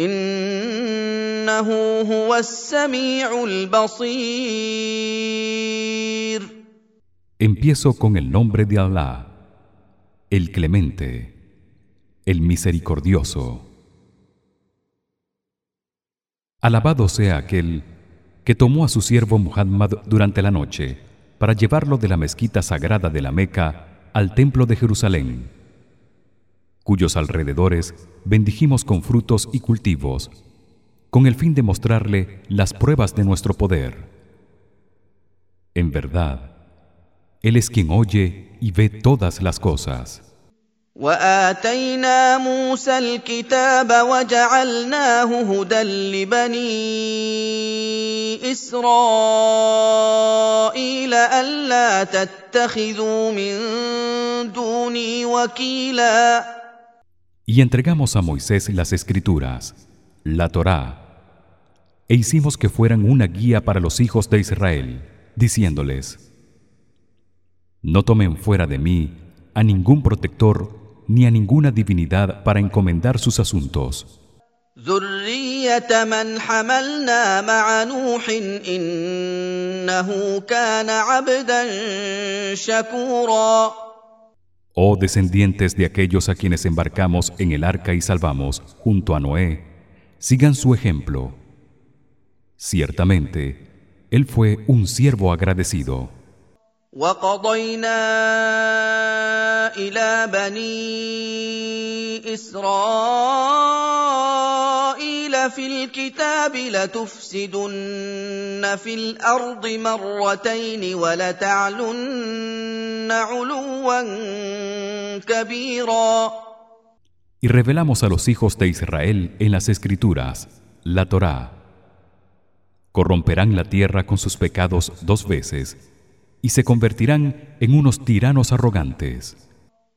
انه هو السميع البصير Empiezo con el nombre de Allah, el Clemente, el Misericordioso. Alabado sea aquel que tomó a su siervo Muhammad durante la noche para llevarlo de la mezquita sagrada de la Meca al templo de Jerusalén, cuyos alrededores bendijimos con frutos y cultivos, con el fin de mostrarle las pruebas de nuestro poder. En verdad, él es quien oye y ve todas las cosas. واتينا موسى الكتاب وجعلناه هدى لبني اسرائيل الا تتخذوا من دوني وكيلا Y entregamos a Moisés las escrituras, la Torá, e hicimos que fueran una guía para los hijos de Israel, diciéndoles: No tomen fuera de mí a ningún protector ni a ninguna divinidad para encomendar sus asuntos. Oh descendientes de aquellos a quienes embarcamos en el arca y salvamos junto a Noé, sigan su ejemplo. Ciertamente, él fue un siervo agradecido. في الكتاب لتفسدن في الارض مرتين ولتعلن علوا كبيرا Y revelamos a los hijos de Israel en las escrituras, la Torá. Corromperán la tierra con sus pecados dos veces y se convertirán en unos tiranos arrogantes.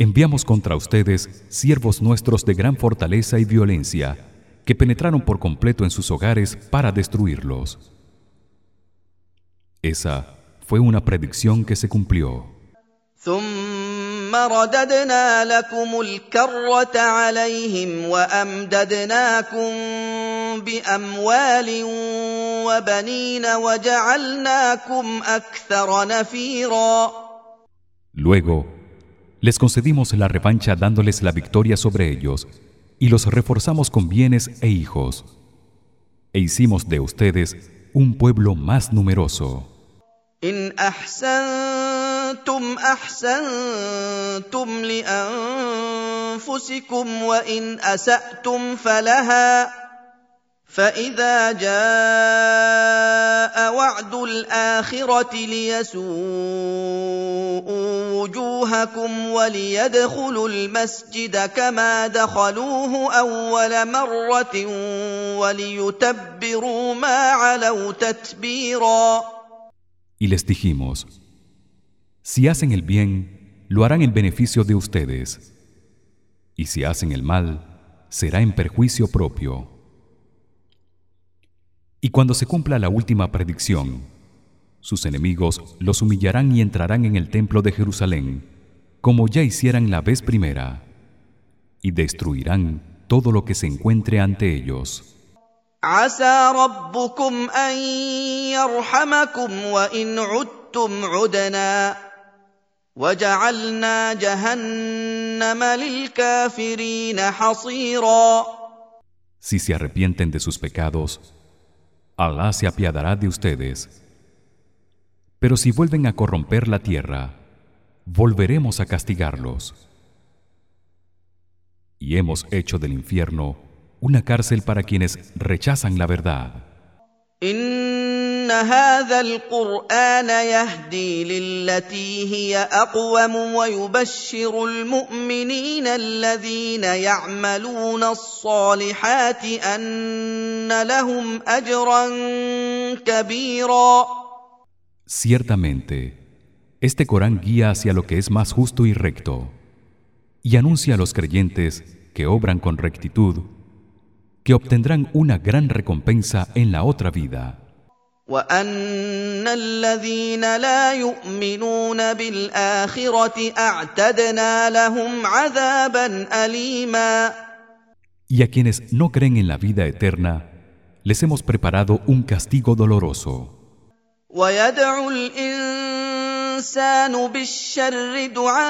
enviamos contra ustedes siervos nuestros de gran fortaleza y violencia que penetraron por completo en sus hogares para destruirlos. Esa fue una predicción que se cumplió. Luego les concedimos la revancha dándoles la victoria sobre ellos y los reforzamos con bienes e hijos e hicimos de ustedes un pueblo más numeroso. إن أحسنتم أحسنتم لأنفسكم وإن أسأتم فلها فإذا جاء وعد الآخرة ليسوءوا وجوهكم وليدخلوا المسجد كما دخلوه أول مرة وليتبروا ما علوا تتبيراً Y les dijimos: Si hacen el bien, lo harán en beneficio de ustedes, y si hacen el mal, será en perjuicio propio. Y cuando se cumpla la última predicción, sus enemigos los humillarán y entrarán en el templo de Jerusalén, como ya hicieran la vez primera, y destruirán todo lo que se encuentre ante ellos. Si se arrepienten de sus pecados, Alá se apiadará de ustedes Pero si vuelven a corromper la tierra, volveremos a castigarlos. Y hemos hecho del infierno una cárcel para quienes rechazan la verdad. هذا القران يهدي للتي هي اقوم ويبشر المؤمنين الذين يعملون الصالحات ان لهم اجرا كبيرا Ciertamente, este Corán guía hacia lo que es más justo y recto, y anuncia a los creyentes que obran con rectitud que obtendrán una gran recompensa en la otra vida. Y a quienes no creen en la vida eterna, les hemos preparado un castigo doloroso. ويدعو الانسان بالشر دعاءه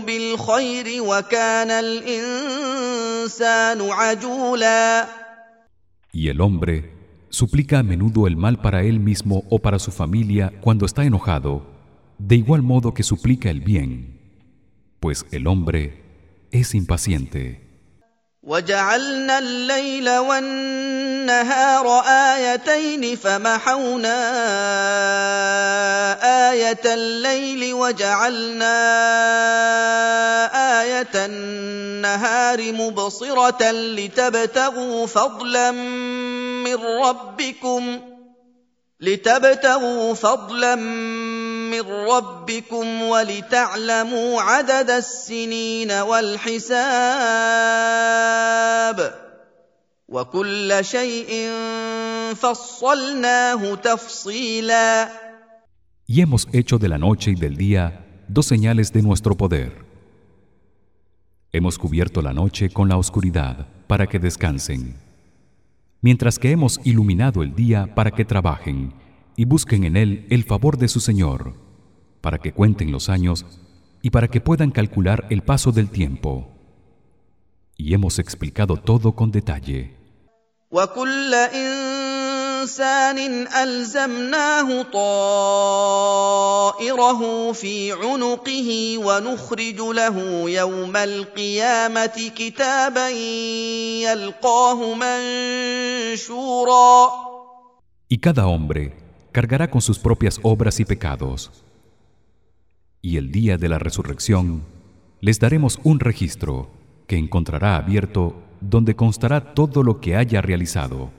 بالخير وكان الانسان عجولا Y el hombre suplica a menudo el mal para él mismo o para su familia cuando está enojado, de igual modo que suplica el bien, pues el hombre es impaciente. وجعلنا الليل والنهار آيتين فمحونا آية الليل وجعلنا آية النهار مبصرة لتبتغوا فضلا من ربكم لتبتغوا فضلا من ربكم ولتعلموا عدد السنين والحساب وكل شيء فصلناه تفصيلا Y hemos hecho de la noche y del día dos señales de nuestro poder. Hemos cubierto la noche con la oscuridad para que descansen, mientras que hemos iluminado el día para que trabajen y busquen en él el favor de su Señor, para que cuenten los años y para que puedan calcular el paso del tiempo. Y hemos explicado todo con detalle. Y cada hombre cargará con sus propias obras y pecados. Y el día de la resurrección les daremos un registro que encontrará abierto donde constará todo lo que haya realizado.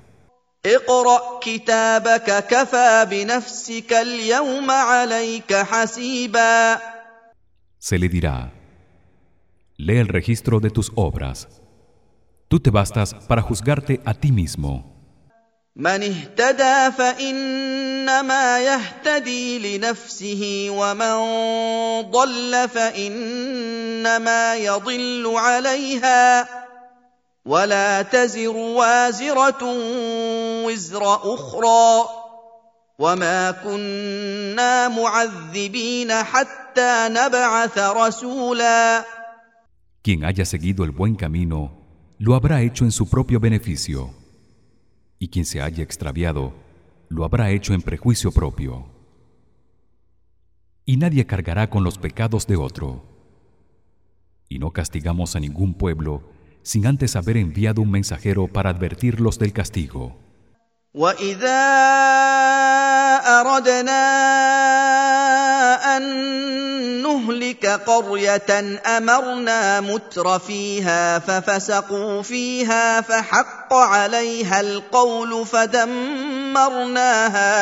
Se le dirá: Lee el registro de tus obras. Tú te bastas para juzgarte a ti mismo. من اهتدى فإنما يهتدي لنفسه ومن ضل فإنما يضل عليها. ولا تزر وازرة وزر أخرى. وما كنا معذبين حتى نبعث رسولا. Quien haya seguido el buen camino lo habrá hecho en su propio beneficio. Y quien se haya extraviado lo habrá hecho en prejuicio propio. Y nadie cargará con los pecados de otro. Y no castigamos a ningún pueblo sin antes haber enviado un mensajero para advertirlos del castigo. واذا اردنا ان نهلك قريه امرنا متر فيها ففسقوا فيها فحق عليها القول فدمرناها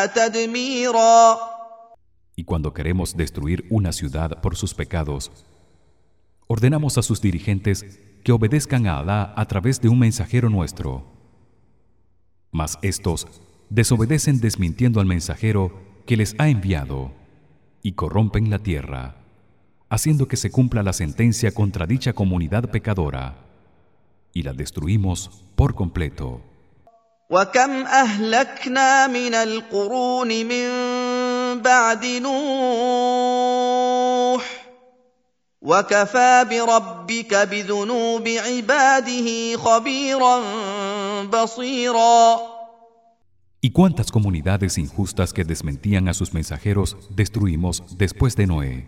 تدميرا Y cuando queremos destruir una ciudad por sus pecados, ordenamos a sus dirigentes que obedezcan a Alá a través de un mensajero nuestro. Mas estos desobedecen desmintiendo al mensajero que les ha enviado y corrompen la tierra, haciendo que se cumpla la sentencia contra dicha comunidad pecadora y la destruimos por completo. وكم اهلكنا من القرون من بعد نوح وكفى بربك بذنوب عباده خبيرا بصيرا ¿Y cuántas comunidades injustas que desmentían a sus mensajeros destruimos después de Noé?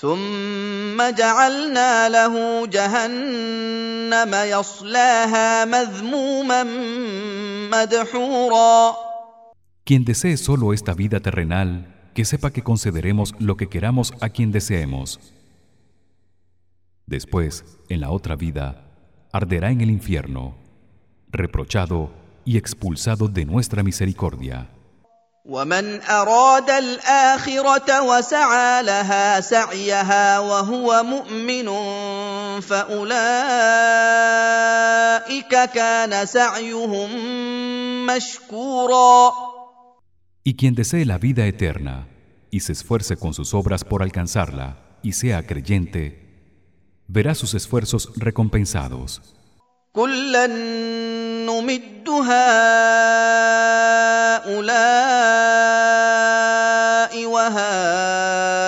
ثم جعلنا له جهنم يصلاها مذموما مدحورا Quien desee solo esta vida terrenal que sepa que concederemos lo que queramos a quien deseemos. Después, en la otra vida, arderá en el infierno, reprochado y expulsado de nuestra misericordia. Y quien desee la vida eterna y se esfuerce con sus obras por alcanzarla y sea creyente, verá sus esfuerzos recompensados. نمد هؤلاء وهؤلاء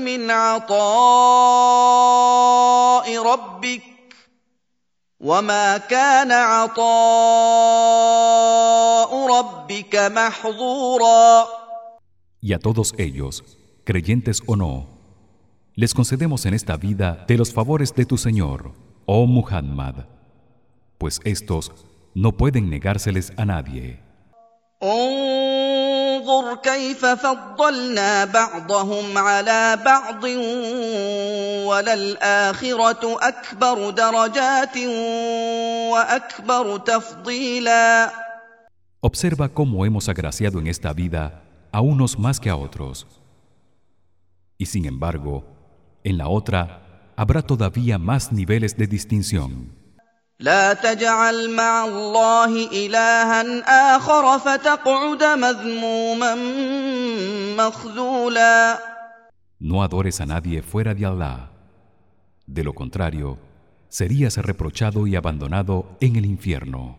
من عطاء ربك وما كان عطاء ربك محظورا. Y a todos ellos, creyentes o no, les concedemos en esta vida de los favores de tu Señor, oh Muhammad, pues estos no pueden negárseles a nadie. Observa cómo hemos agraciado en esta vida a unos más que a otros. Y sin embargo, en la otra habrá todavía más niveles de distinción. لا تجعل مع الله إلها آخر فتقعد مذموما مخذولا No adores a nadie fuera de Allah. De lo contrario, serías reprochado y abandonado en el infierno.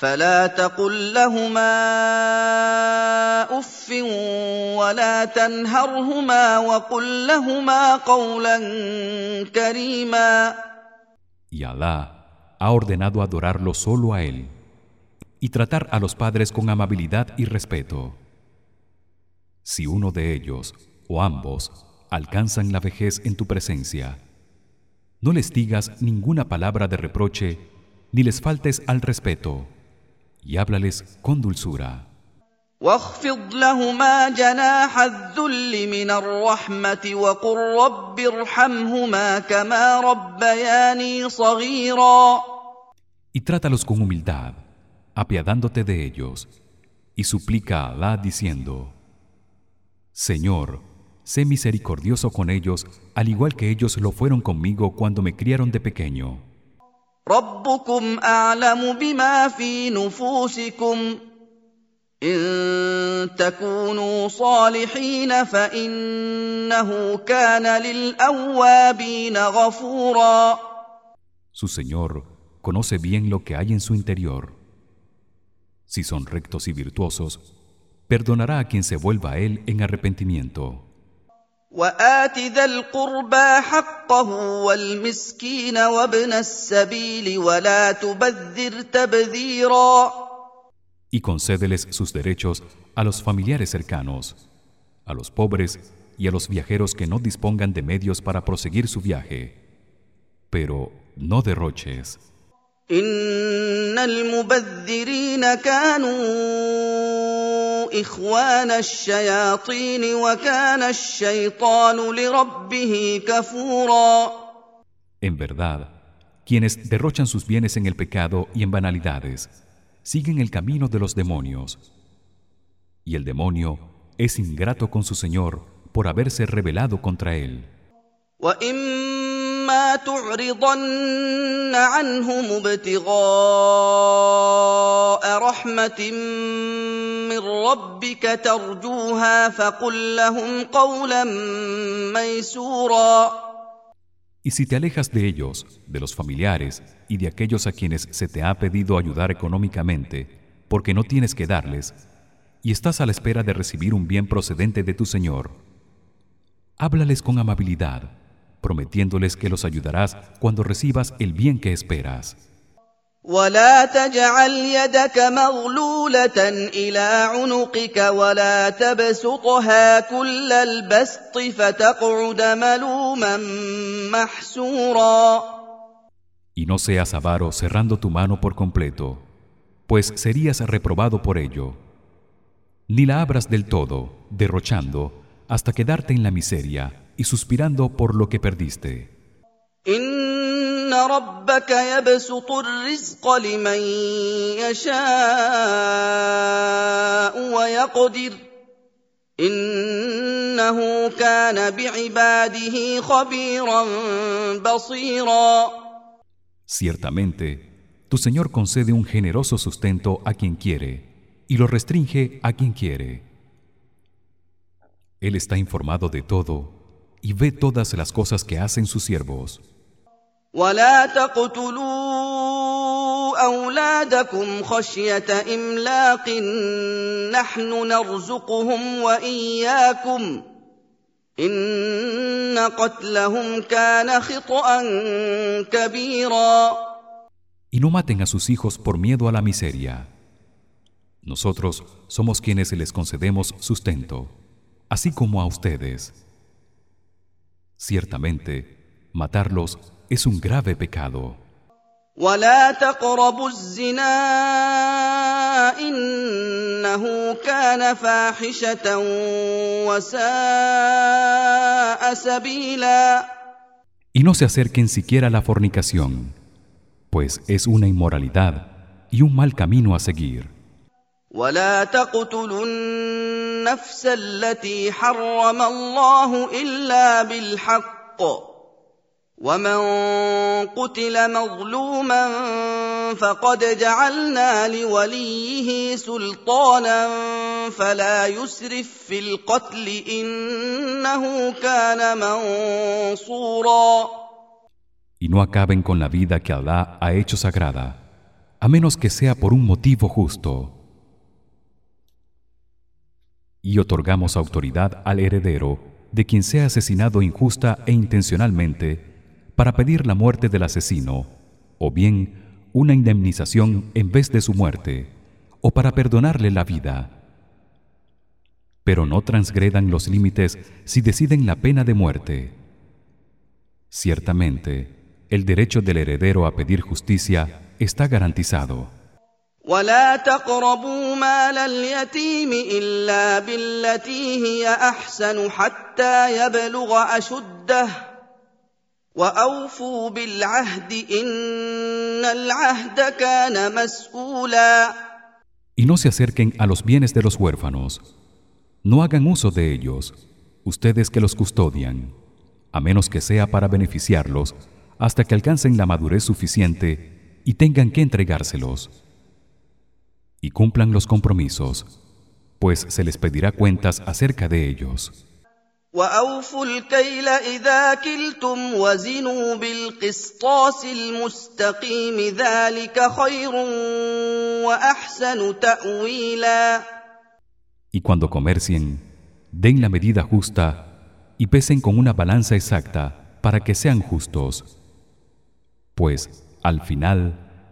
فلا تقل لهما اف ولا تنهرهما وقل لهما قولا كريما Y Allah ha ordenado adorarlo solo a él y tratar a los padres con amabilidad y respeto. Si uno de ellos o ambos alcanzan la vejez en tu presencia, no les digas ninguna palabra de reproche ni les faltes al respeto y háblales con dulzura. Y trátalos con humildad, apiadándote de ellos, y suplica a Allah diciendo: Señor, sé misericordioso con ellos, al igual que ellos lo fueron conmigo cuando me criaron de pequeño. Su Señor conoce bien lo que hay en su interior. Si son rectos y virtuosos, perdonará a quien se vuelva a él en arrepentimiento. Y concédeles sus derechos a los familiares cercanos, a los pobres y a los viajeros que no dispongan de medios para proseguir su viaje, pero no derroches. ان المبذرين كانوا اخوان الشياطين وكان الشيطان لربه كفورا En verdad, quienes derrochan sus bienes en el pecado y en banalidades siguen el camino de los demonios. Y el demonio es ingrato con su Señor por haberse rebelado contra él. واما تعرضن عنهم ابتغاء رحمه من ربك ترجوها فقل لهم قولا ميسورا Y si te alejas de ellos, de los familiares y de aquellos a quienes se te ha pedido ayudar económicamente, porque no tienes que darles, y estás a la espera de recibir un bien procedente de tu Señor, háblales con amabilidad, prometiéndoles que los ayudarás cuando recibas el bien que esperas. ولا تجعل يدك مغلولة إلى عنقك ولا تبسطها كل البسط فتقعد ملوما محسورا Y no seas avaro cerrando tu mano por completo, pues serías reprobado por ello. Ni la abras del todo, derrochando, hasta quedarte en la miseria y suspirando por lo que perdiste. إن ربك يبسط الرزق لمن يشاء ويقدر إنه كان بعباده خبيرا بصيرا Ciertamente, tu Señor concede un generoso sustento a quien quiere y lo restringe a quien quiere. Él está informado de todo y ve todas las cosas que hacen sus siervos. ولا تقتلوا أولادكم خشية إملاق نحن نرزقهم وإياكم إن قتلهم كان خطأ كبيرا Y no maten a sus hijos por miedo a la miseria. Nosotros somos quienes les concedemos sustento, así como a ustedes. Ciertamente, matarlos es un grave pecado. ولا تقربوا الزنا إنه كان فاحشة وساء سبيلا Y no se acerquen siquiera a la fornicación, pues es una inmoralidad y un mal camino a seguir. ولا تقتلوا النفس التي حرم الله إلا بالحق ومن قتل مظلوما فقد جعلنا لوليه سلطانا فلا يسرف في القتل انه كان منصورا Y no acaben con la vida que Alá ha hecho sagrada, a menos que sea por un motivo justo. Y otorgamos autoridad al heredero de quien sea asesinado injusta e intencionalmente para pedir la muerte del asesino o bien una indemnización en vez de su muerte o para perdonarle la vida. Pero no transgredan los límites si deciden la pena de muerte. Ciertamente el derecho del heredero a pedir justicia está garantizado ولا تقربوا مال اليتيم الا بالتي هي احسن حتى يبلغ اشده واوفوا بالعهد ان العهد كان مسؤولا y no se acerquen a los bienes de los huérfanos no hagan uso de ellos ustedes que los custodian a menos que sea para beneficiarlos hasta que alcancen la madurez suficiente y tengan que entregárselos y cumplan los compromisos pues se les pedirá cuentas acerca de ellos واوفوا الكيل اذا كلتم وزنوا بالقسطاس المستقيم ذلك خير واحسن تاويلا y cuando comercien den la medida justa y pesen con una balanza exacta para que sean justos pues al final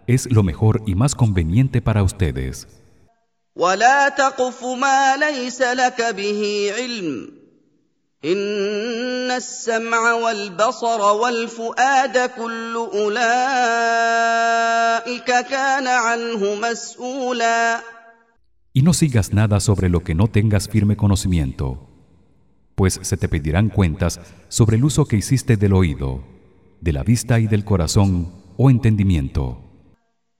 es lo mejor y más conveniente para ustedes ولا تقف ما ليس لك به علم ان السمع والبصر والفؤاد كل اولئك كان عنه مسؤولا Y no sigas nada sobre lo que no tengas firme conocimiento, pues se te pedirán cuentas sobre el uso que hiciste del oído, de la vista y del corazón o entendimiento.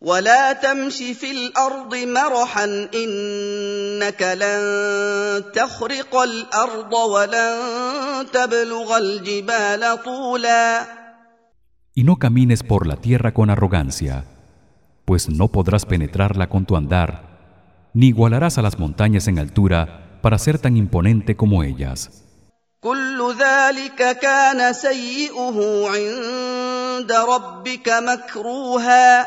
ولا تمش في الارض مرحا انك لن تخرق الارض ولن تبلغ الجبال طولا Y no camines por la tierra con arrogancia, pues no podrás penetrarla con tu andar, ni igualarás a las montañas en altura para ser tan imponente como ellas. كل ذلك كان سيئه عند ربك مكروها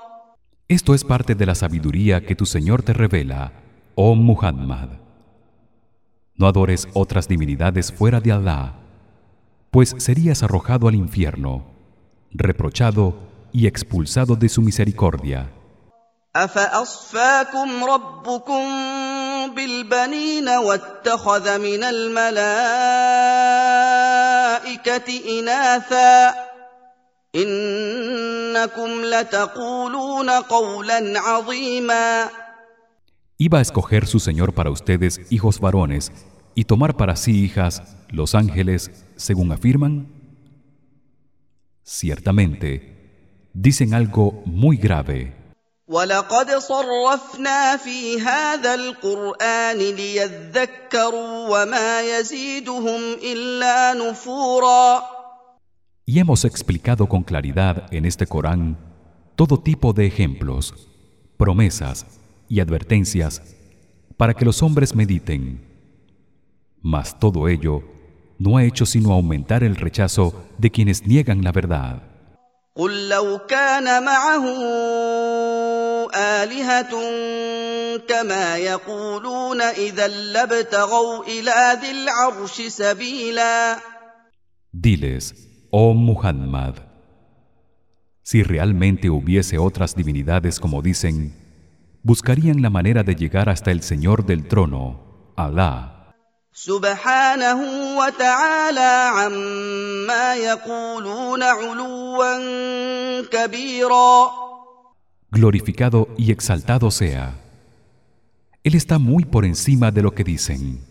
Esto es parte de la sabiduría que tu Señor te revela, oh Muhammad. No adores otras divinidades fuera de Allah, pues serías arrojado al infierno, reprochado y expulsado de su misericordia. Iba a escoger su Señor para ustedes hijos varones y tomar para sí hijas los ángeles, según afirman. Ciertamente, dicen algo muy grave. ولقد صرفنا في هذا القران ليذكروا وما يزيدهم الا نفورا Y hemos explicado con claridad en este Corán todo tipo de ejemplos, promesas y advertencias para que los hombres mediten. Mas todo ello no ha hecho sino aumentar el rechazo de quienes niegan la verdad. قل لو كان معه الهه كما يقولون اذا لابتغوا الى ذي العرش سبيلا Diles, oh Muhammad. Si realmente hubiese otras divinidades como dicen buscarían la manera de llegar hasta el señor del trono Alá. Glorificado y exaltado sea. Él está muy por encima de lo que dicen.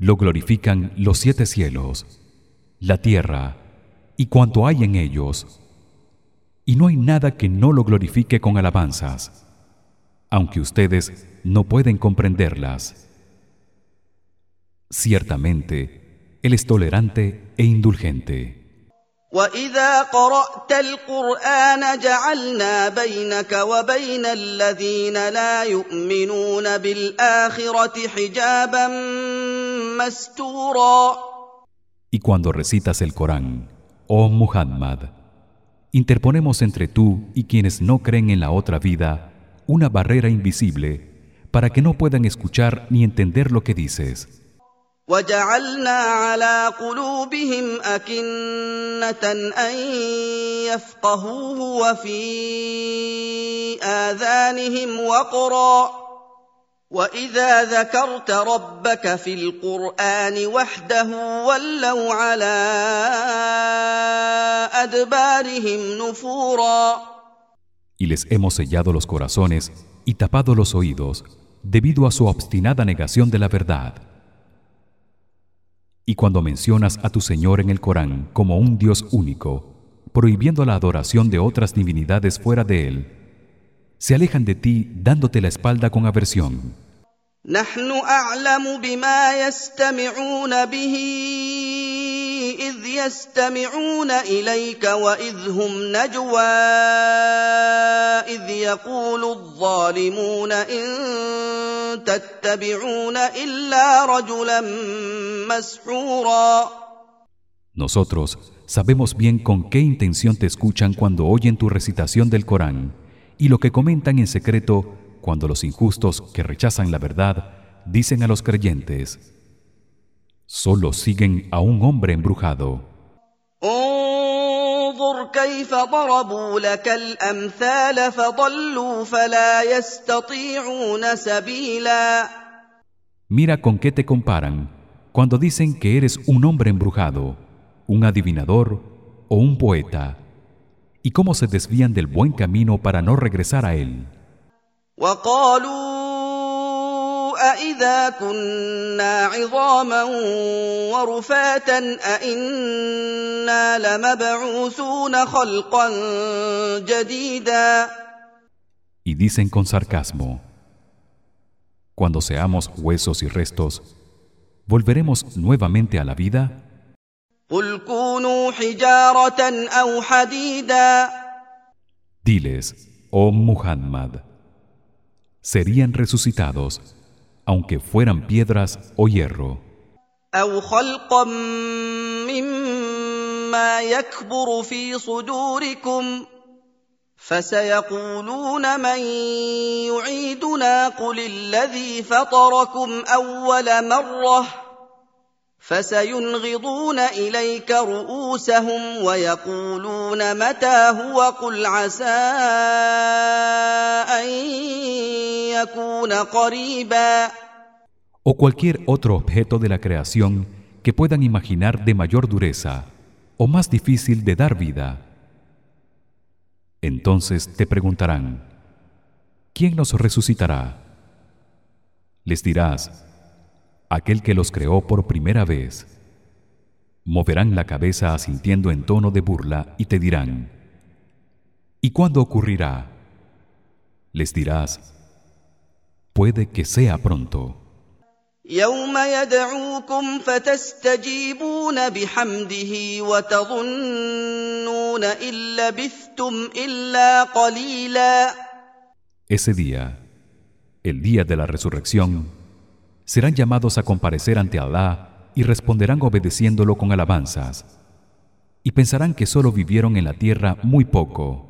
Lo glorifican los siete cielos, la tierra y cuanto hay en ellos. Y no hay nada que no lo glorifique con alabanzas, aunque ustedes no pueden comprenderlas. Ciertamente, él es tolerante e indulgente. واذا قرات القران جعلنا بينك وبين الذين لا يؤمنون بالاخره حجابا مستورا Y cuando recitas el Corán, oh Muhammad, interponemos entre tú y quienes no creen en la otra vida una barrera invisible para que no puedan escuchar ni entender lo que dices. وجعلنا على قلوبهم أكنة أن يفقهوه وفي آذانهم وقرا وإذا ذكرت ربك في القرآن وحده ولوا على أدبارهم نفورا Y les hemos sellado los corazones y tapado los oídos debido a su obstinada negación de la verdad. Y cuando mencionas a tu Señor en el Corán como un Dios único, prohibiendo la adoración de otras divinidades fuera de él, se alejan de ti dándote la espalda con aversión. نحن اعلم بما يستمعون به اذ يستمعون اليك واذ هم نجوى اذ يقول الظالمون ان تتبعون الا رجلا مسحورا Nosotros sabemos bien con qué intención te escuchan cuando oyen tu recitación del Corán y lo que comentan en secreto cuando los injustos que rechazan la verdad dicen a los creyentes solo siguen a un hombre embrujado Mira con qué te comparan cuando dicen que eres un hombre embrujado, un adivinador o un poeta, y cómo se desvían del buen camino para no regresar a él. وقالوا أإذا كنا عظاما ورفاتا أإنا لمبعوثون خلقا جديدا Y dicen con sarcasmo Cuando seamos huesos y restos ¿volveremos nuevamente a la vida? قل كونوا حجارة أو حديدا Diles, oh Muhammad serían resucitados aunque fueran piedras o hierro. أو خلقا مما يكبر في صدوركم فسيقولون من يعيدنا قل الذي فطركم أول مرة فسينغضون اليك رؤوسهم ويقولون متى هو قل عسى ان يكون قريبا o cualquier otro objeto de la creación que puedan imaginar de mayor dureza o más difícil de dar vida entonces te preguntarán ¿quién nos resucitará? les dirás aquel que los creó por primera vez moverán la cabeza asintiendo en tono de burla y te dirán ¿Y cuándo ocurrirá? Les dirás puede que sea pronto. Ese día el día de la resurrección serán llamados a comparecer ante Allah y responderán obedeciéndolo con alabanzas y pensarán que solo vivieron en la tierra muy poco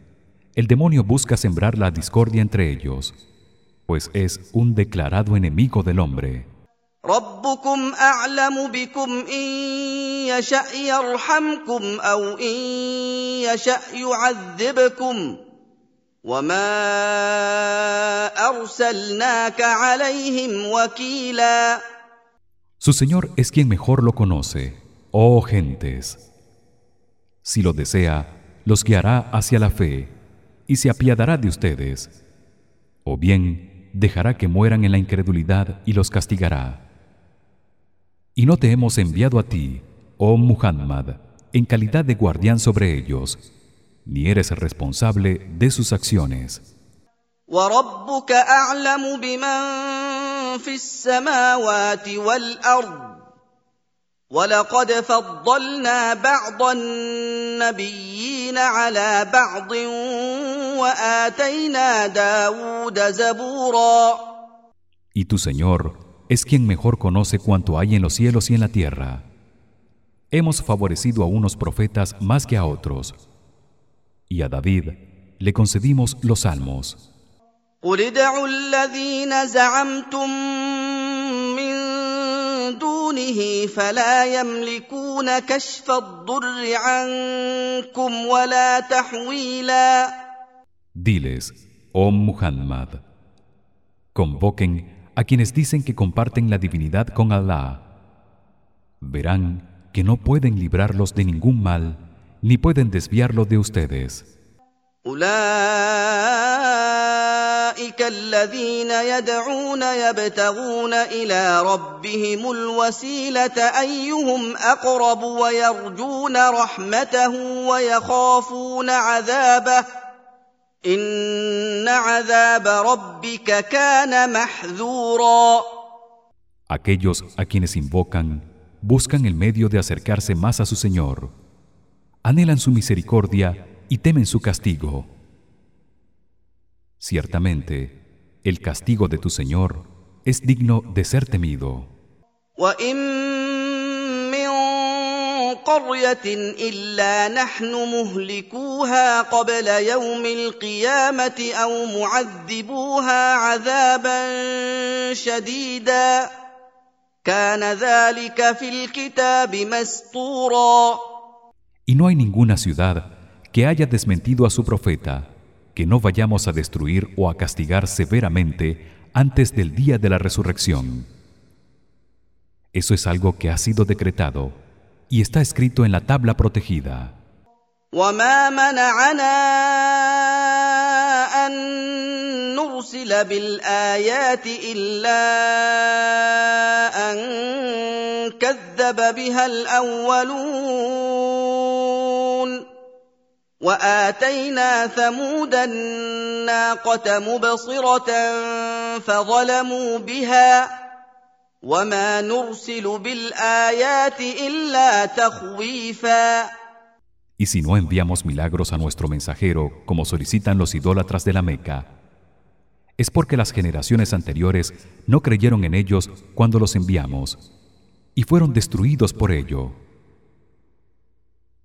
el demonio busca sembrar la discordia entre ellos pues es un declarado enemigo del hombre. Su Señor es quien mejor lo conoce, oh gentes. Si lo desea, los guiará hacia la fe y se apiadará de ustedes, o bien dejará que mueran en la incredulidad y los castigará. Y no te hemos enviado a ti, oh Muhammad, en calidad de guardián sobre ellos, ni eres responsable de sus acciones. ولقد فضلنا بعض النبيين على بعض واتينا داود زبورا Y tu Señor es quien mejor conoce cuanto hay en los cielos y en la tierra. Hemos favorecido a unos profetas más que a otros y a David le concedimos los salmos. قل ادعوا الذين زعمتم من دون Diles, oh Muhammad, convoquen a quienes dicen que comparten la divinidad con Allah. Verán que no pueden librarlos de ningún mal, ni pueden desviarlo de ustedes. أولئك الذين يدعون يبتغون إلى ربهم الوسيلة أيهم أقرب ويرجون رحمته ويخافون عذابه إن عذاب ربك كان محذورا Aquellos a quienes invocan buscan el medio de acercarse más a su Señor. Anhelan su misericordia y temen su castigo. Ciertamente, el castigo de tu Señor es digno de ser temido. قرية إلا نحن مهلكوها قبل يوم القيامة أو معذبوها عذابا شديدا كان ذلك في الكتاب مسطورا Y no hay ninguna ciudad que haya desmentido a su profeta que no vayamos a destruir o a castigar severamente antes del día de la resurrección. Eso es algo que ha sido decretado y está escrito en la tabla protegida. وما منعنا أن نرسل بالآيات إلا أن كذب بها الأولون وآتينا ثمود الناقة مبصرة فظلموا بها وما نرسل بالآيات إلا تخويفا Y si no enviamos milagros a nuestro mensajero como solicitan los idólatras de la Meca es porque las generaciones anteriores no creyeron en ellos cuando los enviamos y fueron destruidos por ello.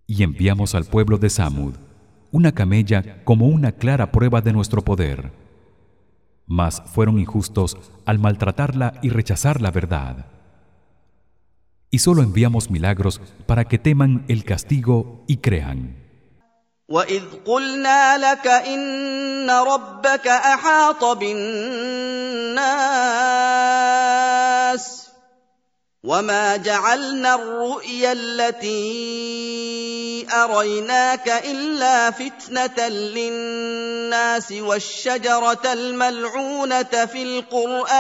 Y enviamos al pueblo de Samud una camella como una clara prueba de nuestro poder. Mas fueron injustos al maltratarla y rechazar la verdad. Y solo enviamos milagros para que teman el castigo y crean وما جعلنا الرؤيا التي اريناك الا فتنه للناس والشجره الملعونه في القران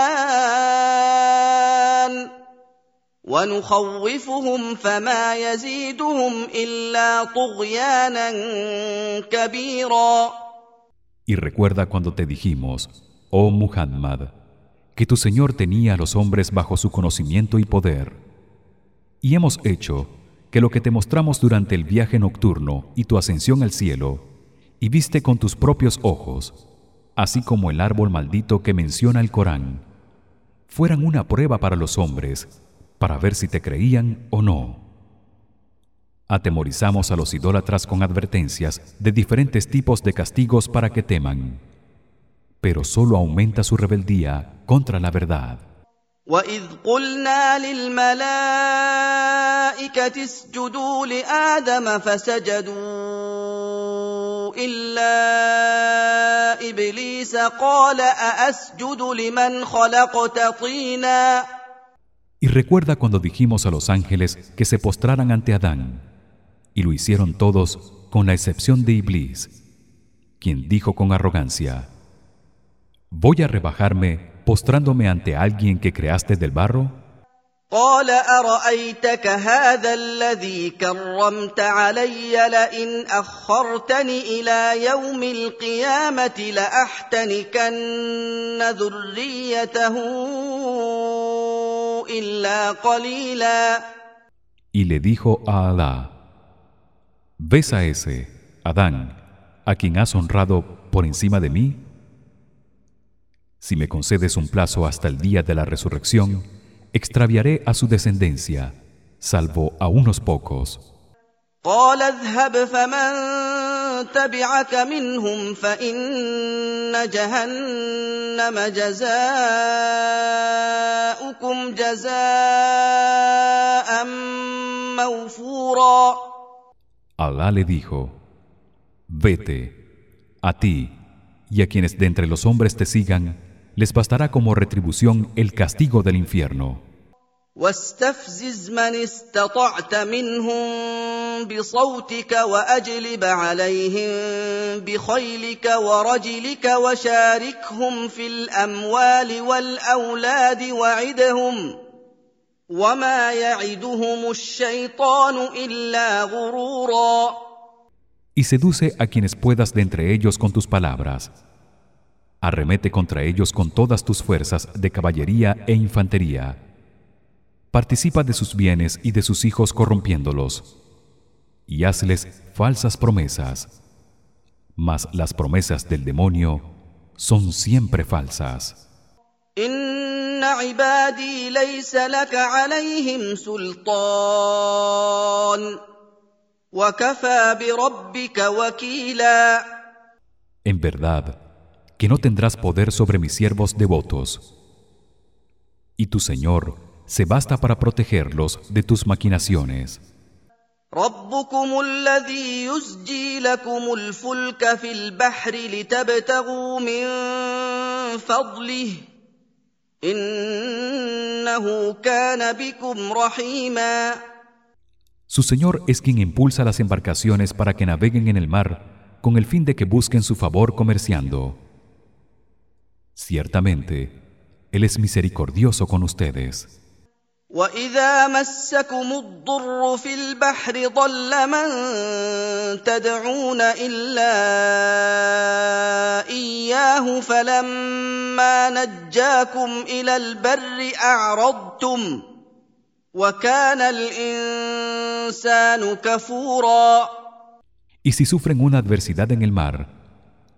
ونخوفهم فما يزيدهم الا طغيانا كبيرا. Y recuerda cuando te dijimos, oh Muhammad, que tu Señor tenía a los hombres bajo su conocimiento y poder. Y hemos hecho que lo que te mostramos durante el viaje nocturno y tu ascensión al cielo, y viste con tus propios ojos, así como el árbol maldito que menciona el Corán, fueran una prueba para los hombres, para ver si te creían o no. Atemorizamos a los idólatras con advertencias de diferentes tipos de castigos para que teman pero solo aumenta su rebeldía contra la verdad. وَإِذْ قُلْنَا لِلْمَلَائِكَةِ اسْجُدُوا لِآدَمَ فَسَجَدُوا إِلَّا إِبْلِيسَ قَالَ أَأَسْجُدُ لِمَنْ خَلَقْتَ طِينًا Y recuerda cuando dijimos a los ángeles que se postraran ante Adán y lo hicieron todos con la excepción de Iblis quien dijo con arrogancia voy a rebajarme postrándome ante alguien que creaste del barro قال ارايتك هذا الذي كرمت علي لئن اخرتني الى يوم القيامه لاحتنكن ذريته الا قليلا y le dijo a Alá ves a ese Adán a quien has honrado por encima de mí si me concedes un plazo hasta el día de la resurrección, extraviaré a su descendencia, salvo a unos pocos. Alá le dijo, Vete, a ti, y a quienes de entre los hombres te sigan les bastará como retribución el castigo del infierno واستفزز من استطعت منهم بصوتك واجلب عليهم بخيلك ورجلك وشاركهم في الاموال والاولاد وعدهم وما يعدهم الشيطان الا غرورا y seduce a quienes puedas de entre ellos con tus palabras. Arremete contra ellos con todas tus fuerzas de caballería e infantería. Participa de sus bienes y de sus hijos corrompiéndolos y hazles falsas promesas. Mas las promesas del demonio son siempre falsas En verdad que no tendrás poder sobre mis siervos devotos y tu Señor se basta para protegerlos de tus maquinaciones. ربكم الذي يزجي لكم الفلك في البحر لتبتغوا من فضله انه كان بكم رحيما Su Señor es quien impulsa las embarcaciones para que naveguen en el mar con el fin de que busquen su favor comerciando. Ciertamente, él es misericordioso con ustedes. واذا مسكم الضر في البحر ضل من تدعون الا اياه فلما نجاكم الى البر اعرضتم وكان الانسان كفورا Y si sufren una adversidad en el mar,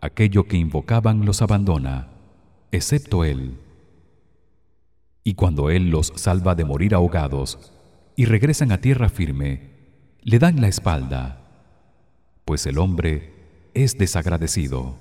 aquello que invocaban los abandona, excepto él. y cuando él los salva de morir ahogados y regresan a tierra firme le dan la espalda pues el hombre es desagradecido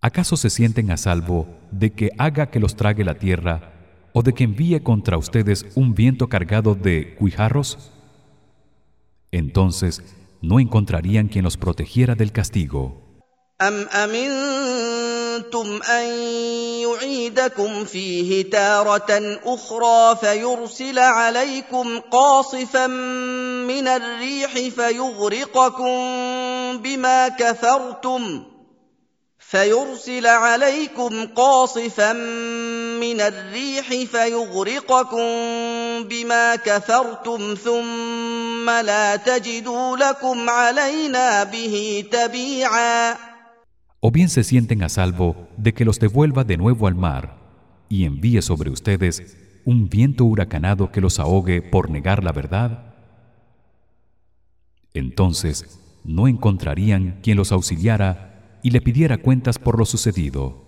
¿Acaso se sienten a salvo de que haga que los trague la tierra o de que envíe contra ustedes un viento cargado de cuijarros entonces no encontrarían quien los protegiera del castigo أمنتم أن يعيدكم فيه تارة أخرى فيرسل عليكم قاصفا من الريح فيغرقكم بما كفرتم فيرسل عليكم قاصفا من الريح فيغرقكم بما كفرتم ثم لا تجدوا لكم علينا به تبيعا O bien se sienten a salvo de que los devuelva de nuevo al mar y envíe sobre ustedes un viento huracanado que los ahogue por negar la verdad. Entonces no encontrarían quien los auxiliara y le pidiera cuentas por lo sucedido.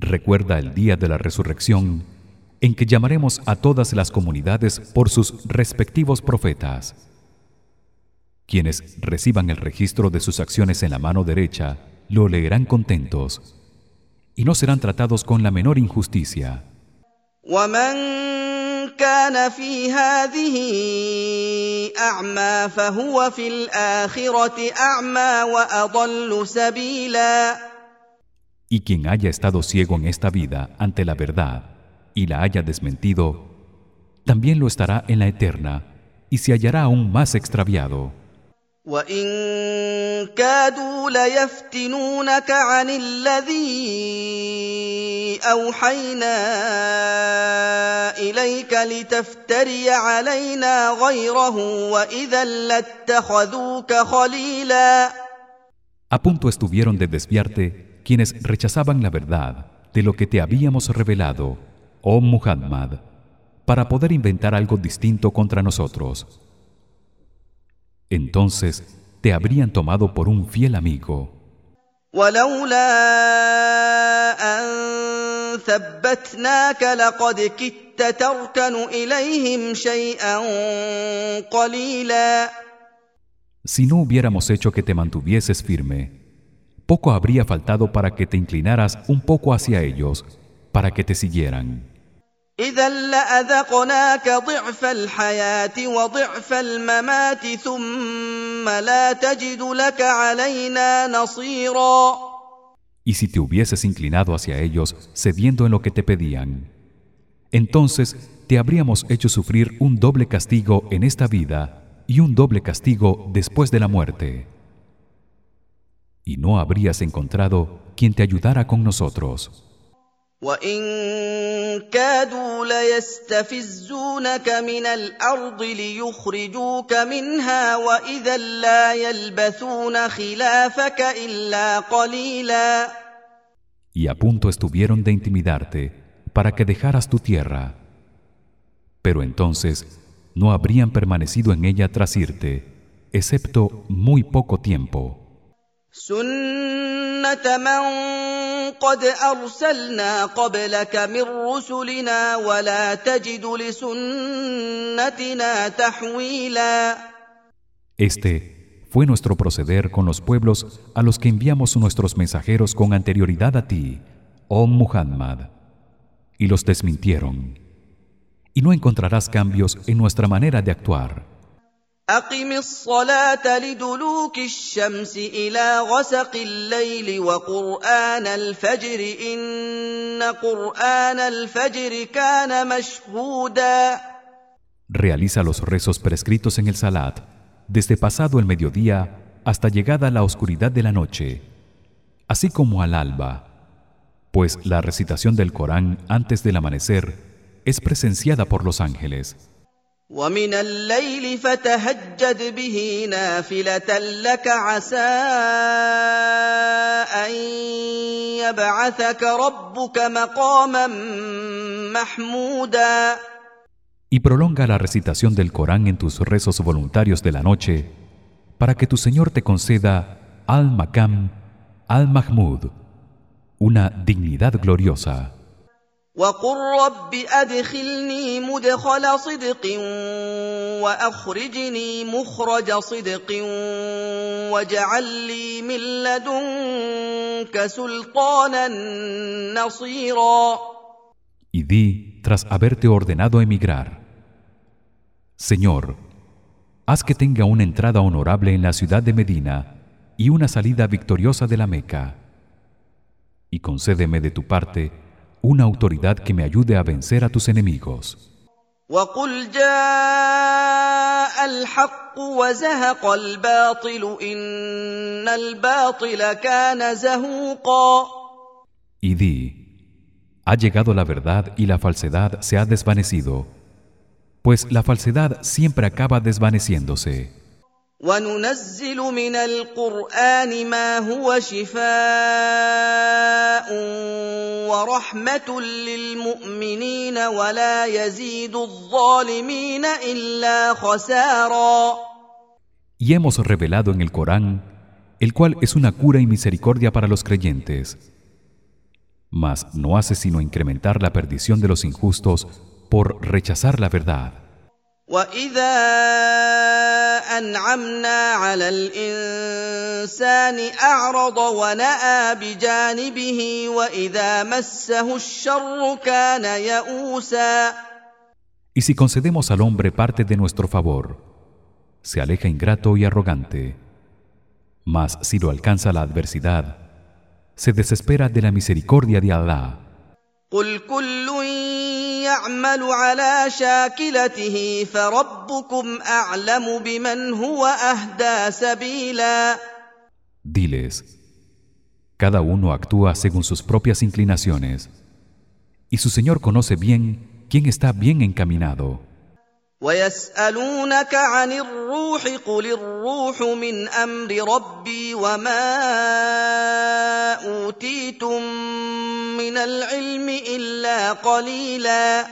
Recuerda el día de la resurrección en que llamaremos a todas las comunidades por sus respectivos profetas. Quienes reciban el registro de sus acciones en la mano derecha lo leerán contentos y no serán tratados con la menor injusticia y quien haya estado ciego en esta vida ante la verdad y la haya desmentido también lo estará en la eterna y se hallará aún más extraviado. A punto estuvieron de desviarte quienes rechazaban la verdad de lo que te habíamos revelado, oh Muhammad para poder inventar algo distinto contra nosotros. Entonces te habrían tomado por un fiel amigo. Si no hubiéramos hecho que te mantuvieses firme, poco habría faltado para que te inclinaras un poco hacia ellos para que te siguieran. Y si te hubieses inclinado hacia ellos cediendo en lo que te pedían entonces te habríamos hecho sufrir un doble castigo en esta vida y un doble castigo después de la muerte y no habrías encontrado quien te ayudara con nosotros وان كادوا ليستفزونك من الارض ليخرجوك منها واذا لا يلبثون خلافك الا قليلا Y a punto estuvieron de intimidarte para que dejaras tu tierra pero entonces no habrían permanecido en ella tras irte excepto muy poco tiempo قد ارسلنا قبلك من رسلنا ولا تجد لسنتنا تحويلا Este fue nuestro proceder con los pueblos a los que enviamos nuestros mensajeros con anterioridad a ti, oh Muhammad, y los desmintieron. Y no encontrarás cambios en nuestra manera de actuar. أقم الصلاة لدلوك الشمس إلى غسق الليل وقرآن الفجر إن قرآن الفجر كان مشهودا Realiza los rezos prescritos en el salat desde pasado el mediodía hasta llegada la oscuridad de la noche así como al alba pues la recitación del Corán antes del amanecer es presenciada por los ángeles ومن الليل فتهجد به نافله لك عسى ان يبعثك ربك مقاما محمودا Y prolonga la recitación del Corán en tus rezos voluntarios de la noche para que tu Señor te conceda al-Makam al-Mahmud una dignidad gloriosa. وقل رب ادخلني مدخل صدق واخرجني مخرج صدق واجعل لي من لدنك سلطانا نصيرا Y di tras haberte ordenado emigrar Señor haz que tenga una entrada honorable en la ciudad de Medina y una salida victoriosa de la Meca y concédeme de tu parte una autoridad que me ayude a vencer a tus enemigos. Y di ha llegado la verdad y la falsedad se ha desvanecido pues la falsedad siempre acaba desvaneciéndose وننزل من القران ما هو شفاء ورحمه للمؤمنين ولا يزيد الظالمين الا خسارا Y hemos revelado en el Corán el cual es una cura y misericordia para los creyentes mas no hace sino incrementar la perdición de los injustos por rechazar la verdad واذا انعمنا على الانسان اعرض وناى بجانبه واذا مسه الشر كان يئوسا Y si concedemos al hombre parte de nuestro favor, se aleja ingrato y arrogante. Mas si lo alcanza la adversidad, se desespera de la misericordia de Allah. قل كل يعمل على شاكلته فربكم اعلم بمن هو اهدى سبيلا Diles, cada uno actúa según sus propias inclinaciones, y su Señor conoce bien quién está bien encaminado. ويسالونك عن الروح قل الروح من امر ربي وما اوتيتم من العلم الا قليلا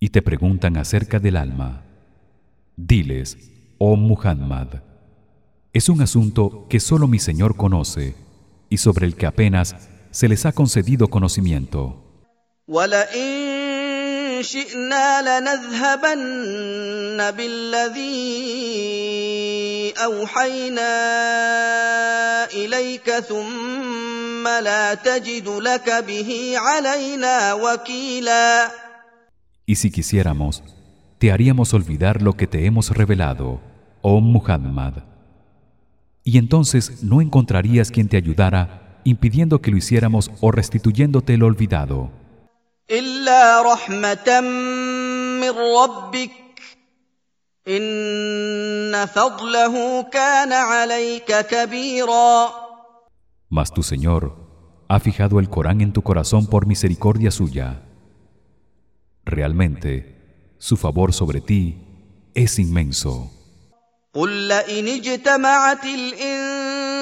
Y te preguntan acerca del alma. Diles, oh Muhammad, es un asunto que solo mi Señor conoce y sobre el que apenas se les ha concedido conocimiento. ولئن شئنا لنذهبن بالذي اوحينا اليك ثم لا تجد لك به علينا وكيلا Y si quisiéramos, te haríamos olvidar lo que te hemos revelado, oh Muhammad. Y entonces no encontrarías quien te ayudara impidiendo que lo hiciéramos o restituyéndote lo olvidado. الا رحمه من ربك ان فضله كان عليك كبيرا Mas tu Señor ha fijado el Corán en tu corazón por misericordia suya. Realmente, su favor sobre ti es inmenso. قل لئن اجتمعت الانس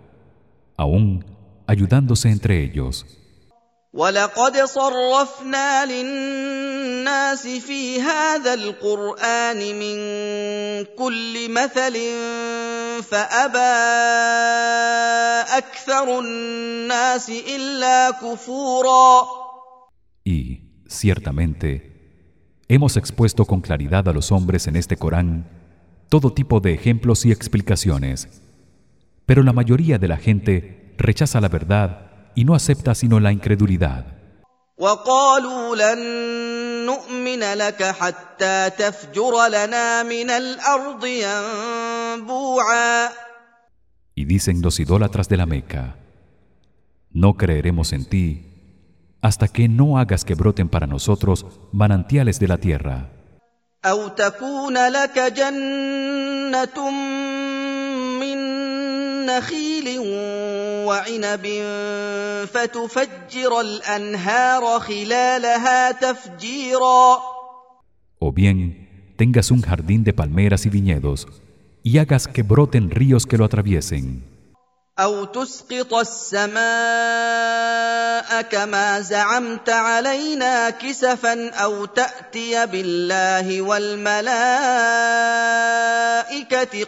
aún ayudándose entre ellos. ولقد صرفنا للناس في هذا القران من كل مثل فابى اكثر الناس الا كفورا Y, ciertamente, hemos expuesto con claridad a los hombres en este Corán todo tipo de ejemplos y explicaciones. pero la mayoría de la gente rechaza la verdad y no acepta sino la incredulidad. Y dicen los idólatras de la Meca, no creeremos en ti hasta que no hagas que broten para nosotros manantiales de la tierra. نخيل وعنب فتفجر الأنهار خلالها تفجيرا O bien tengas un jardín de palmeras y viñedos y hagas que broten ríos que lo atraviesen. أو تسقط السماء كما زعمت علينا كسفا أو تأتي بالله والملائكة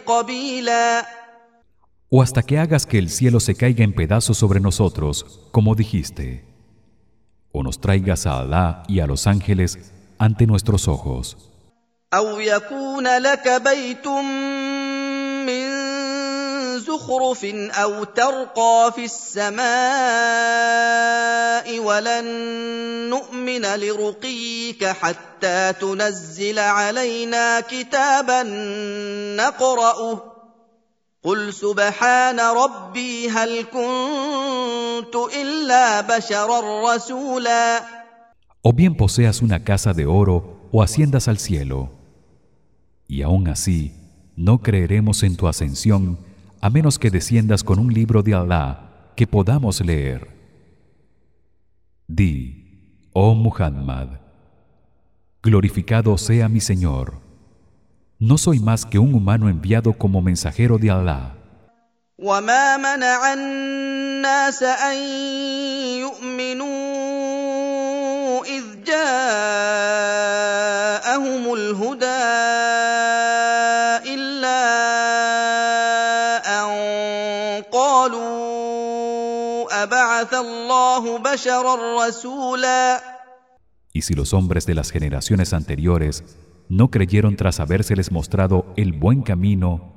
قبيلا O hasta que hagas que el cielo se caiga en pedazos sobre nosotros, como dijiste. O nos traigas a Alá y a los ángeles ante nuestros ojos. او يكون لك بيت من زخرف او ترقى في السماء ولن نؤمن لرقيك حتى تنزل علينا كتابا نقراه قل سبحان ربي هل كنت الا بشرا رسولا O bien poseas una casa de oro o asciendas al cielo. Y aún así, no creeremos en tu ascensión a menos que desciendas con un libro de Allah que podamos leer. Di, oh Muhammad, glorificado sea mi Señor. no soy más que un humano enviado como mensajero de Allah وما منع الناس ان يؤمنوا اذ جاءهم الهدى الا ان قالوا ابعث الله بشرا رسولا Y si los hombres de las generaciones anteriores no creyeron tras habérseles mostrado el buen camino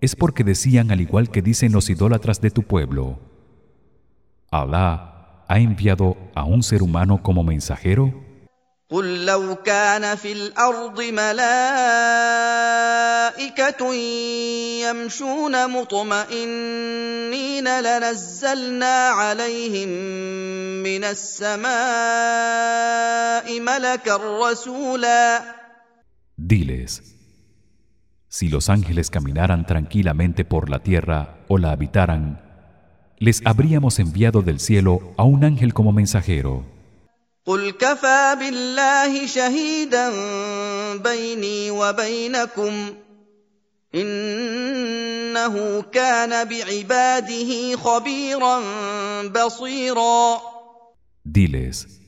es porque decían al igual que dicen los idólatras de tu pueblo Alá ha enviado a un ser humano como mensajero قل لو كان في الارض ملائكه يمشون مطمئنين لنزلنا عليهم من السماء ملكا رسولا Diles, si los ángeles caminaran tranquilamente por la tierra o la habitaran, les habríamos enviado del cielo a un ángel como mensajero. Diles,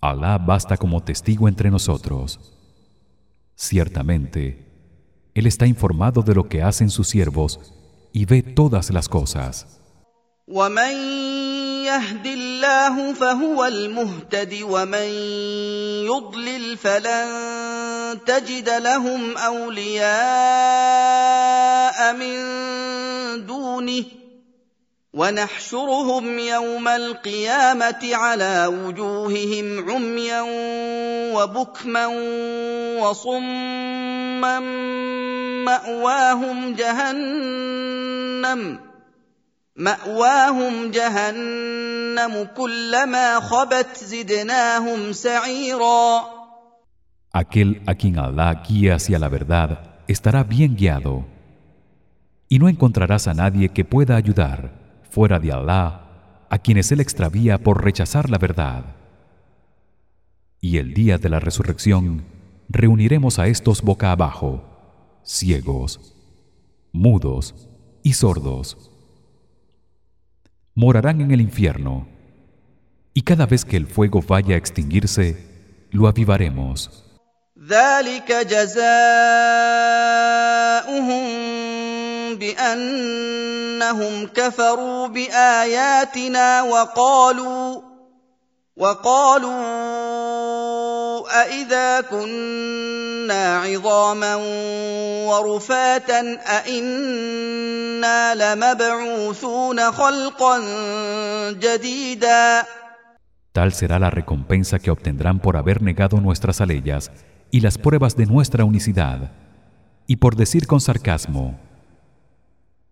Alá basta como testigo entre nosotros. Ciertamente él está informado de lo que hacen sus siervos y ve todas las cosas. ونحشرهم يوم القيامه على وجوههم عميا وبكما وصما ماواهم جهنم ماواهم جهنم كلما خبت زدناهم سعيرا Aquel a quien Allah guía hacia la verdad estará bien guiado y no encontrarás a nadie que pueda ayudar fuera de Allah a quienes él extravía por rechazar la verdad. Y el día de la resurrección reuniremos a estos boca abajo, ciegos, mudos y sordos. Morarán en el infierno y cada vez que el fuego vaya a extinguirse, lo avivaremos. ذلك جزاؤهم بانهم كفروا باياتنا وقالوا وقالوا أإذا كنا عظاما ورفاتا أإنا لمبعوثون خلقا جديدا Tal será la recompensa que obtendrán por haber negado nuestras aleyas y las pruebas de nuestra unicidad y por decir con sarcasmo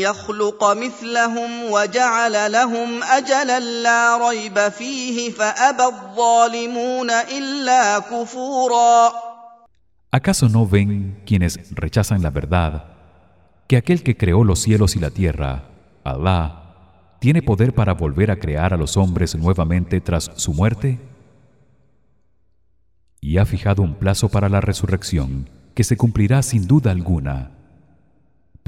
يخلق مثلهم وجعل لهم أجلا لا ريب فيه فأبى الظالمون إلا كفورا ¿Acaso no ven quienes rechazan la verdad que aquel que creó los cielos y la tierra, Allah, tiene poder para volver a crear a los hombres nuevamente tras su muerte? Y ha fijado un plazo para la resurrección que se cumplirá sin duda alguna.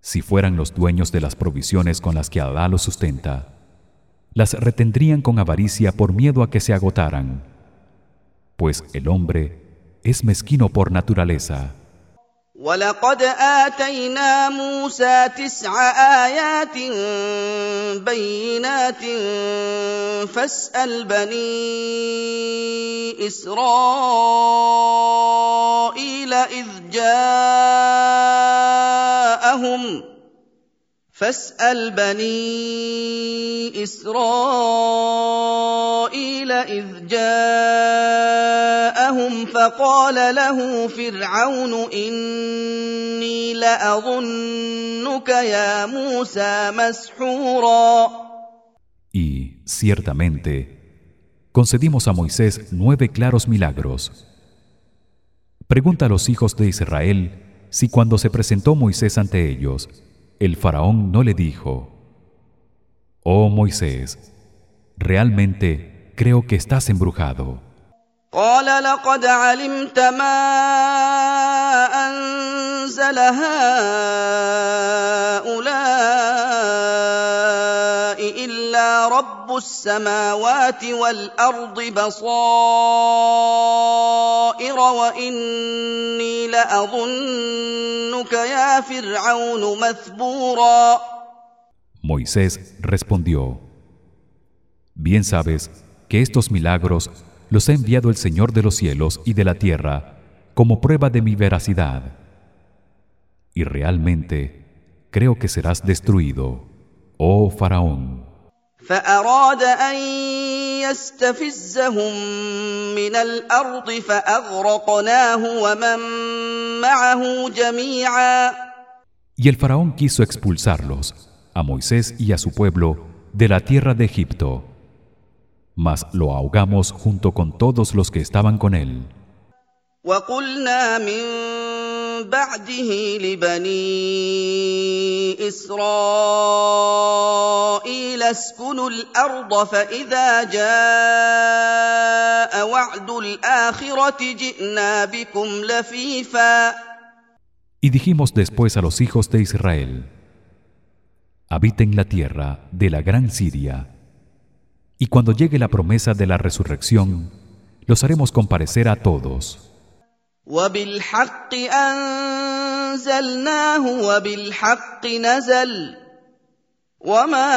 si fueran los dueños de las provisiones con las que Allah los sustenta, las retendrían con avaricia por miedo a que se agotaran, pues el hombre es mezquino por naturaleza. ولقد اتينا موسى تسع ايات بينات فاسال بني اسرائيل اذ جاءهم فاسال بني اسرائيل اذ جاءهم فقال له فرعون اني لاظنك يا موسى مسحورا Y, ciertamente, concedimos a Moisés nueve claros milagros. Pregunta a los hijos de Israel si cuando se presentó Moisés ante ellos, el faraón no le dijo Oh Moisés realmente creo que estás embrujado قال لقد علمت ما أنزل هؤلاء رب السماوات والأرض بصائر وإني لأظنك يا فرعون مثبورا Moisés respondió Bien sabes que estos milagros los ha enviado el Señor de los cielos y de la tierra como prueba de mi veracidad. Y realmente creo que serás destruido, oh faraón. فأراد أن يستفزهم من الأرض فأغرقناه ومن معه جميعا Y el faraón quiso expulsarlos, a Moisés y a su pueblo, de la tierra de Egipto. Mas lo ahogamos junto con todos los que estaban con él. وقلنا من بعده لبني إسرائيل اسكنوا الأرض فإذا جاء وعد الآخرة جئنا بكم لفيفا Y dijimos después a los hijos de Israel: Habiten la tierra de la gran Siria. Y cuando llegue la promesa de la resurrección, los haremos comparecer a todos. وبالحق أنزلناه وبالحق نزل وما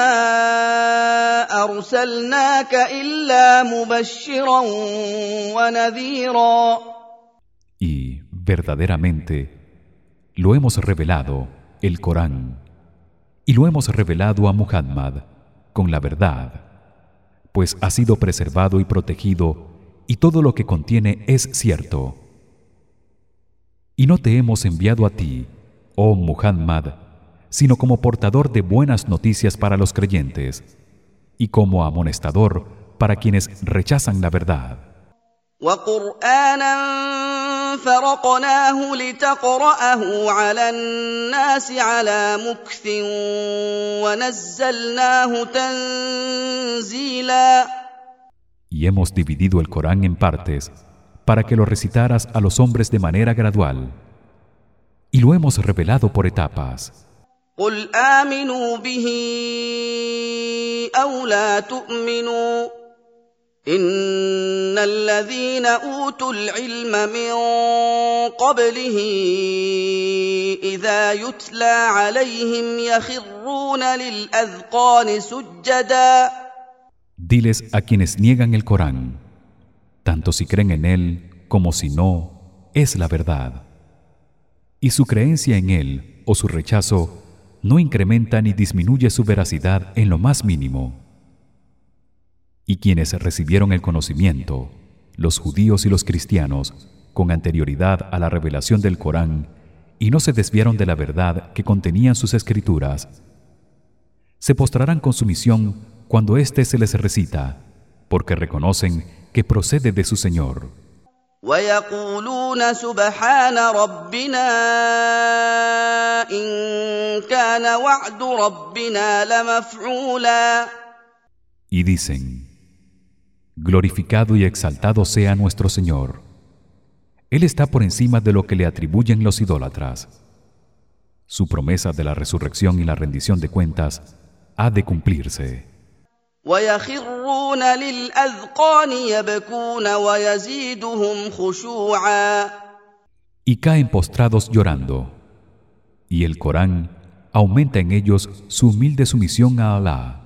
أرسلناك إلا مبشرا ونذيرا Y verdaderamente lo hemos revelado el Corán y lo hemos revelado a Muhammad con la verdad pues ha sido preservado y protegido y todo lo que contiene es cierto y no te hemos enviado a ti, oh Muhammad, sino como portador de buenas noticias para los creyentes y como amonestador para quienes rechazan la verdad. Y hemos dividido el Corán en partes para que lo recitaras a los hombres de manera gradual y lo hemos revelado por etapas قل آمنوا به أو لا تؤمنوا إن الذين أوتوا العلم من قبله إذا يتلى عليهم يخرون للأذقان سجدا Diles a quienes niegan el Corán tanto si creen en él como si no es la verdad. Y su creencia en él o su rechazo no incrementa ni disminuye su veracidad en lo más mínimo. Y quienes recibieron el conocimiento los judíos y los cristianos con anterioridad a la revelación del Corán y no se desviaron de la verdad que contenían sus escrituras se postrarán con sumisión cuando éste se les recita porque reconocen que procede de su Señor ويقولون سبحان ربنا إن كان وعد ربنا لمفعولا y dicen Glorificado y exaltado sea nuestro Señor Él está por encima de lo que le atribuyen los idólatras Su promesa de la resurrección y la rendición de cuentas ha de cumplirse ويخرون للأذقان يبكون ويزيدهم خشوعا. Y caen postrados llorando. Y el Corán aumenta en ellos su humilde sumisión a Allah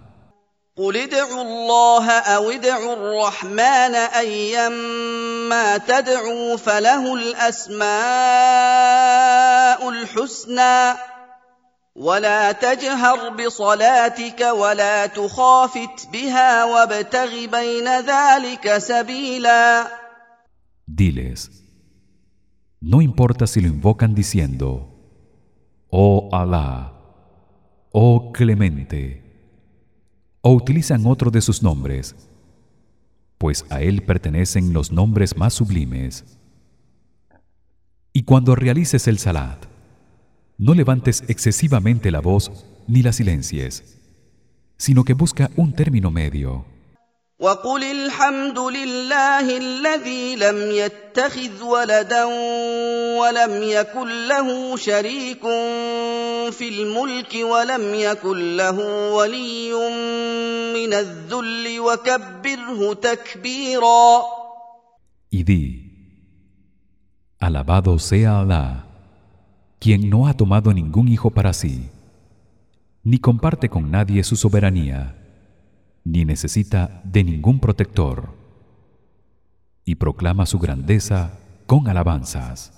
قل ادعوا الله أو ادعوا الرحمن ايما تدعوا فله الاسماء الحسنى. ولا تجهر بصلاتك ولا تخافت بها وابتغ بين ذلك سبيلا Diles No importa si lo invocan diciendo Oh Allah Oh Clemente o utilizan otro de sus nombres pues a él pertenecen los nombres más sublimes y cuando realices el salat no levantes excesivamente la voz ni la silencies sino que busca un término medio وقل الحمد لله الذي لم يتخذ ولدا ولم يكن له شريك في الملك ولم يكن له ولي من الذل وكبره تكبيرا y di alabado sea Allah quien no ha tomado ningún hijo para sí ni comparte con nadie su soberanía ni necesita de ningún protector y proclama su grandeza con alabanzas